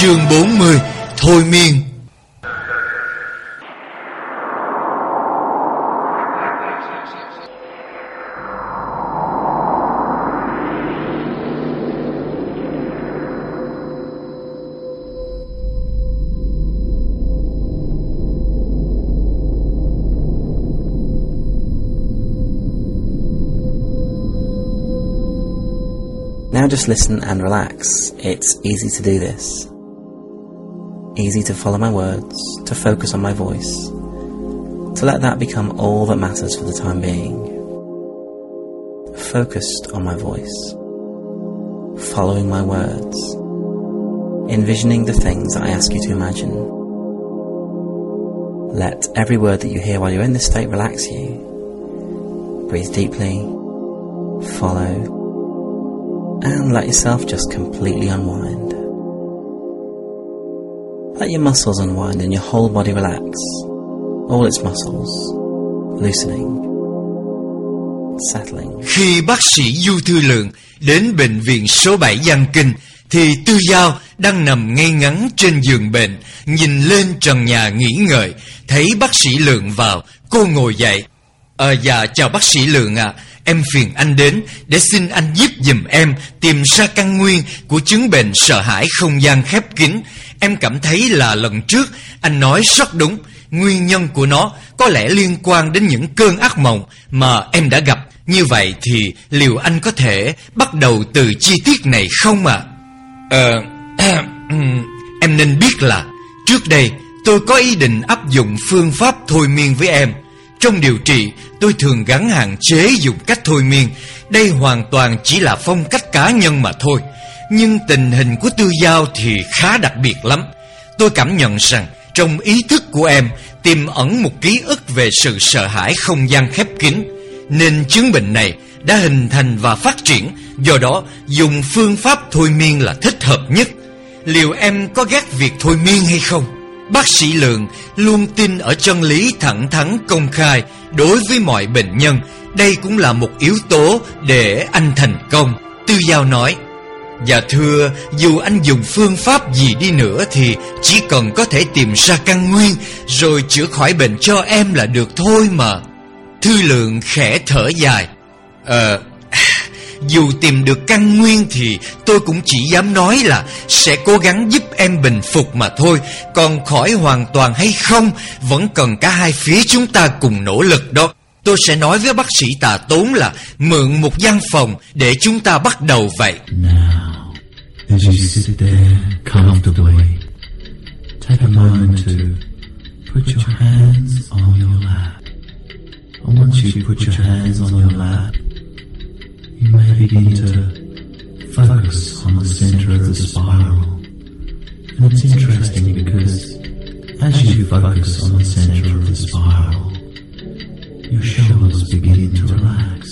Chương 40 Thôi miên Now just listen and relax. It's easy to do this. Easy to follow my words, to focus on my voice, to let that become all that matters for the time being. Focused on my voice, following my words, envisioning the things that I ask you to imagine. Let every word that you hear while you're in this state relax you. Breathe deeply, follow, and let yourself just completely unwind. Let your muscles unwind and your whole body relax, all its muscles loosening, settling. Khi bác sĩ Du Thư Lượng đến bệnh viện số 7 Giang Kinh thì Tư Giao đang nằm ngay ngắn trên giường bệnh, nhìn lên trần nhà nghỉ ngợi, thấy bác sĩ Lượng vào, cô ngồi dậy. Ờ dạ chào bác sĩ Lượng ạ, em phiền anh đến để xin anh giúp giùm em tìm ra căn nguyên của chứng bệnh sợ hãi không gian khép kín. Em cảm thấy là lần trước anh nói rất đúng, nguyên nhân của nó có lẽ liên quan đến những cơn ác mộng mà em đã gặp. Như vậy thì liệu anh có thể bắt đầu từ chi tiết này không ạ? Ờ, ừ, em nên biết là trước đây tôi có ý định áp dụng phương pháp thôi miên với em. Trong điều trị, tôi thường gắn hạn chế dùng cách thôi miên. Đây hoàn toàn chỉ là phong cách cá nhân mà thôi. Nhưng tình hình của Tư Giao thì khá đặc biệt lắm. Tôi cảm nhận rằng trong ý thức của em tiềm ẩn một ký ức về sự sợ hãi không gian khép kín. Nên chứng bệnh này đã hình thành và phát triển, do đó dùng phương pháp thôi miên là thích hợp nhất. Liệu em có ghét việc thôi miên hay không? Bác sĩ Lượng luôn tin ở chân lý thẳng thắn công khai đối với mọi bệnh nhân. Đây cũng là một yếu tố để anh thành công. Tư Giao nói, và thưa, dù anh dùng phương pháp gì đi nữa thì chỉ cần có thể tìm ra căn nguyên rồi chữa khỏi bệnh cho em là được thôi mà. Thư Lượng khẽ thở dài. Ờ, dù tìm được căn nguyên thì tôi cũng chỉ dám nói là sẽ cố gắng giúp em bình phục mà thôi. Còn khỏi hoàn toàn hay không, vẫn cần cả hai phía chúng ta cùng nỗ lực đó. Tôi sẽ nói với bác sĩ tà tốn là mượn một gian phòng để chúng ta bắt đầu vậy. Now, as you sit there comfortably, take a moment to put your hands on your lap. And once you put your hands on your lap, you may begin to focus on the center of the spiral. And it's interesting because as you focus on the center of the spiral, shoulders begin to relax.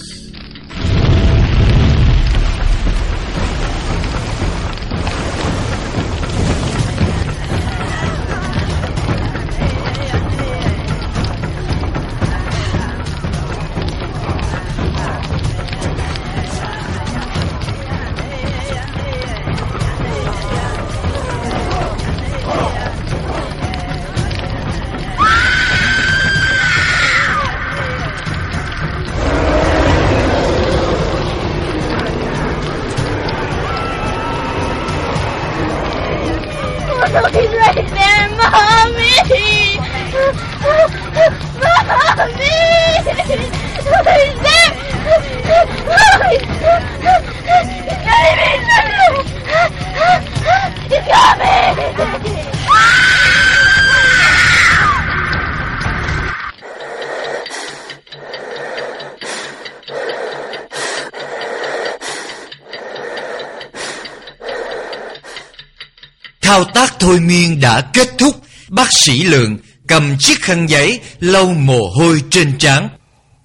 Thao tác thôi miên đã kết thúc. Bác sĩ Lượng cầm chiếc khăn giấy lau mồ hôi trên trán.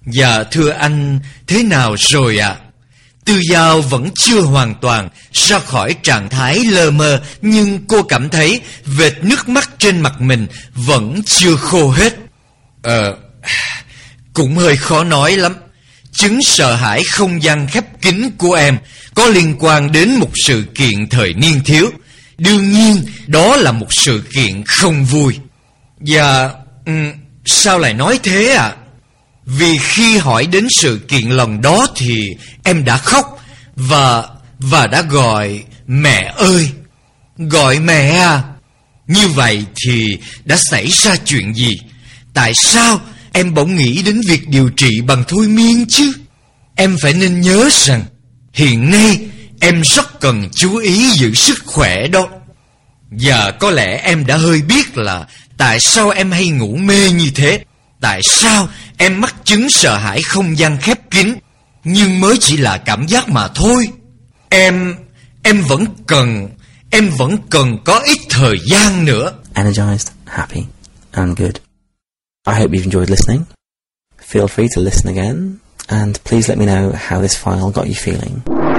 Dạ thưa anh thế nào rồi ạ? Tư Giao vẫn chưa hoàn toàn ra khỏi trạng thái lơ mơ Nhưng cô cảm thấy vệt nước mắt trên mặt mình vẫn chưa khô hết. Ờ, cũng hơi khó nói lắm. Chứng sợ hãi không gian khép kín của em có liên quan đến một sự kiện thời niên thiếu. Đương nhiên đó là một sự kiện không vui. Và um, sao lại nói thế à Vì khi hỏi đến sự kiện lần đó thì em đã khóc Và và đã gọi mẹ ơi! Gọi mẹ à! Như vậy thì đã xảy ra chuyện gì? Tại sao em bỗng nghĩ đến việc điều trị bằng thôi miên chứ? Em phải nên nhớ rằng Hiện nay em rất cần chú ý giữ sức khỏe đó Giờ có lẽ em đã hơi biết là Tại sao em hay ngủ mê như thế Tại sao em mắc chứng sợ hãi không gian khép kín Nhưng mới chỉ là cảm giác mà thôi Em, em vẫn cần, em vẫn cần có ít thời gian nữa Energized, happy, and good. I hope you've enjoyed listening. Feel free to listen again, and please let me know how this file got you feeling.